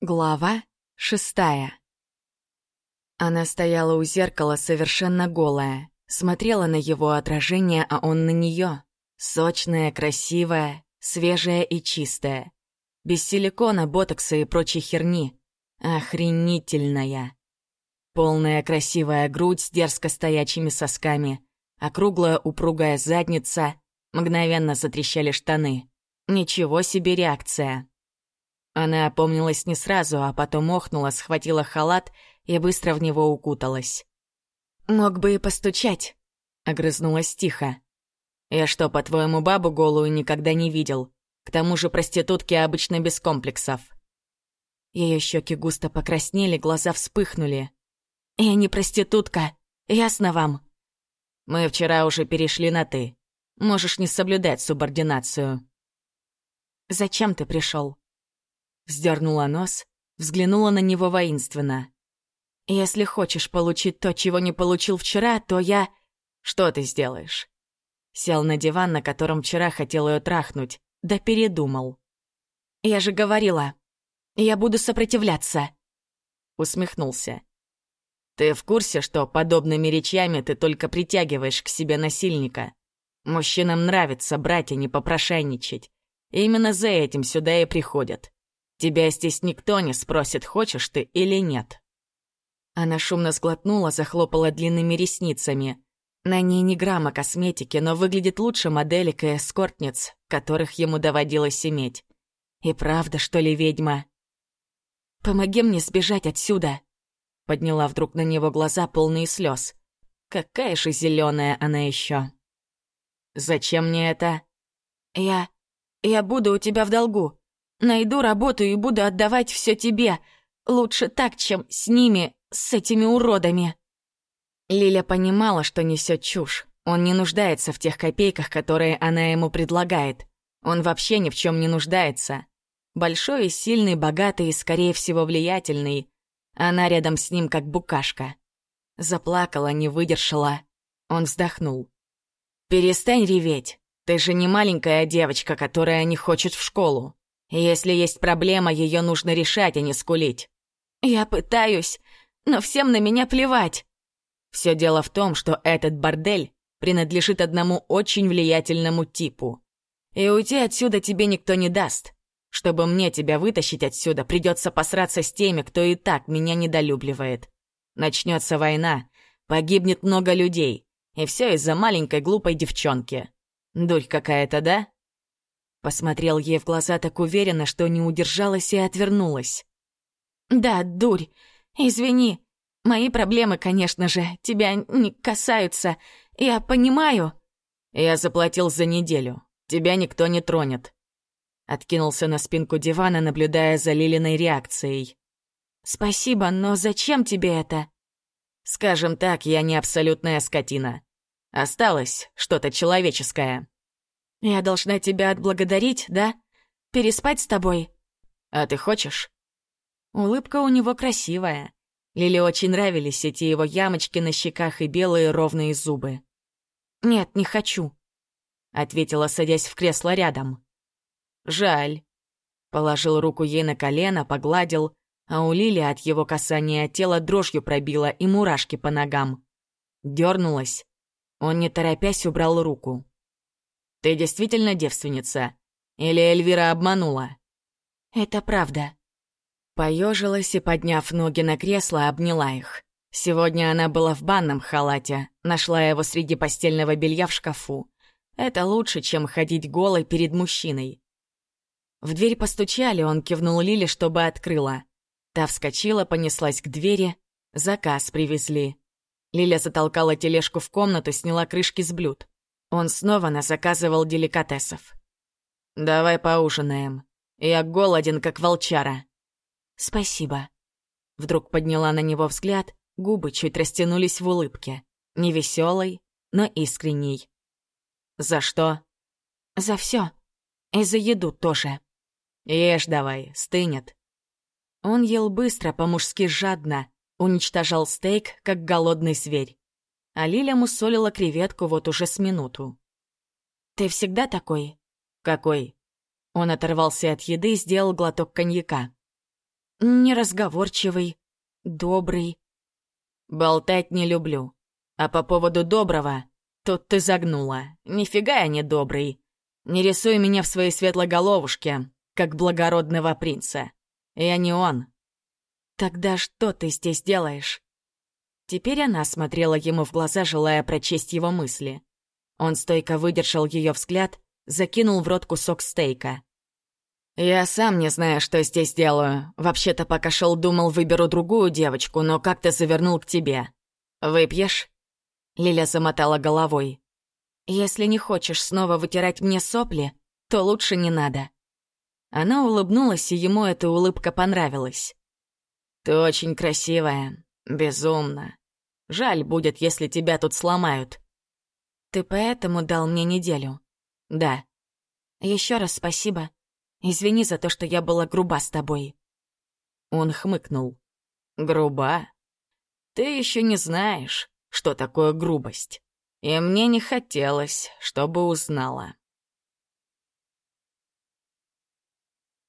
Глава шестая Она стояла у зеркала совершенно голая, смотрела на его отражение, а он на нее. Сочная, красивая, свежая и чистая. Без силикона, ботокса и прочей херни. Охренительная. Полная красивая грудь с дерзко стоячими сосками, округлая упругая задница, мгновенно затрещали штаны. Ничего себе реакция. Она опомнилась не сразу, а потом охнула, схватила халат и быстро в него укуталась. «Мог бы и постучать», — огрызнулась тихо. «Я что, по-твоему, бабу голую никогда не видел? К тому же проститутки обычно без комплексов». Ее щеки густо покраснели, глаза вспыхнули. «Я не проститутка, ясно вам?» «Мы вчера уже перешли на «ты». Можешь не соблюдать субординацию». «Зачем ты пришел? Вздернула нос, взглянула на него воинственно. «Если хочешь получить то, чего не получил вчера, то я...» «Что ты сделаешь?» Сел на диван, на котором вчера хотел ее трахнуть, да передумал. «Я же говорила, я буду сопротивляться!» Усмехнулся. «Ты в курсе, что подобными речами ты только притягиваешь к себе насильника? Мужчинам нравится брать, а не попрошайничать. И именно за этим сюда и приходят. Тебя здесь никто не спросит, хочешь ты или нет». Она шумно сглотнула, захлопала длинными ресницами. На ней ни грамма косметики, но выглядит лучше моделек и эскортниц, которых ему доводилось иметь. И правда, что ли, ведьма? «Помоги мне сбежать отсюда!» Подняла вдруг на него глаза, полные слез. Какая же зеленая она еще. «Зачем мне это?» «Я... я буду у тебя в долгу. Найду работу и буду отдавать все тебе. Лучше так, чем с ними, с этими уродами». Лиля понимала, что несет чушь. Он не нуждается в тех копейках, которые она ему предлагает. Он вообще ни в чем не нуждается. Большой и сильный, богатый и, скорее всего, влиятельный. Она рядом с ним, как букашка. Заплакала, не выдержала. Он вздохнул. «Перестань реветь. Ты же не маленькая девочка, которая не хочет в школу. Если есть проблема, ее нужно решать, а не скулить. Я пытаюсь, но всем на меня плевать. Все дело в том, что этот бордель принадлежит одному очень влиятельному типу. И уйти отсюда тебе никто не даст. Чтобы мне тебя вытащить отсюда, придется посраться с теми, кто и так меня недолюбливает. Начнется война, погибнет много людей, и все из-за маленькой глупой девчонки. Дурь какая-то, да? Посмотрел ей в глаза так уверенно, что не удержалась и отвернулась. «Да, дурь, извини. Мои проблемы, конечно же, тебя не касаются. Я понимаю». «Я заплатил за неделю. Тебя никто не тронет». Откинулся на спинку дивана, наблюдая за Лилиной реакцией. «Спасибо, но зачем тебе это?» «Скажем так, я не абсолютная скотина. Осталось что-то человеческое». «Я должна тебя отблагодарить, да? Переспать с тобой?» «А ты хочешь?» Улыбка у него красивая. Лиле очень нравились эти его ямочки на щеках и белые ровные зубы. «Нет, не хочу», — ответила, садясь в кресло рядом. «Жаль». Положил руку ей на колено, погладил, а у Лили от его касания тело дрожью пробило и мурашки по ногам. Дернулась. Он, не торопясь, убрал руку. Ты действительно девственница? Или Эльвира обманула?» «Это правда». Поежилась и, подняв ноги на кресло, обняла их. Сегодня она была в банном халате, нашла его среди постельного белья в шкафу. Это лучше, чем ходить голой перед мужчиной. В дверь постучали, он кивнул Лиле, чтобы открыла. Та вскочила, понеслась к двери. Заказ привезли. Лиля затолкала тележку в комнату, сняла крышки с блюд. Он снова насоказывал деликатесов. «Давай поужинаем. Я голоден, как волчара». «Спасибо». Вдруг подняла на него взгляд, губы чуть растянулись в улыбке. Невеселой, но искренней. «За что?» «За все. И за еду тоже». «Ешь давай, стынет». Он ел быстро, по-мужски жадно, уничтожал стейк, как голодный зверь а Лиля мусолила креветку вот уже с минуту. «Ты всегда такой?» «Какой?» Он оторвался от еды и сделал глоток коньяка. неразговорчивый, добрый. Болтать не люблю. А по поводу доброго, тут ты загнула. Нифига я не добрый. Не рисуй меня в своей светлоголовушке, как благородного принца. Я не он. Тогда что ты здесь делаешь? Теперь она смотрела ему в глаза, желая прочесть его мысли. Он стойко выдержал ее взгляд, закинул в рот кусок стейка. «Я сам не знаю, что здесь делаю. Вообще-то, пока шел, думал, выберу другую девочку, но как-то завернул к тебе. Выпьешь?» Лиля замотала головой. «Если не хочешь снова вытирать мне сопли, то лучше не надо». Она улыбнулась, и ему эта улыбка понравилась. «Ты очень красивая. Безумно. Жаль будет, если тебя тут сломают». «Ты поэтому дал мне неделю?» «Да». Еще раз спасибо. Извини за то, что я была груба с тобой». Он хмыкнул. «Груба? Ты еще не знаешь, что такое грубость. И мне не хотелось, чтобы узнала».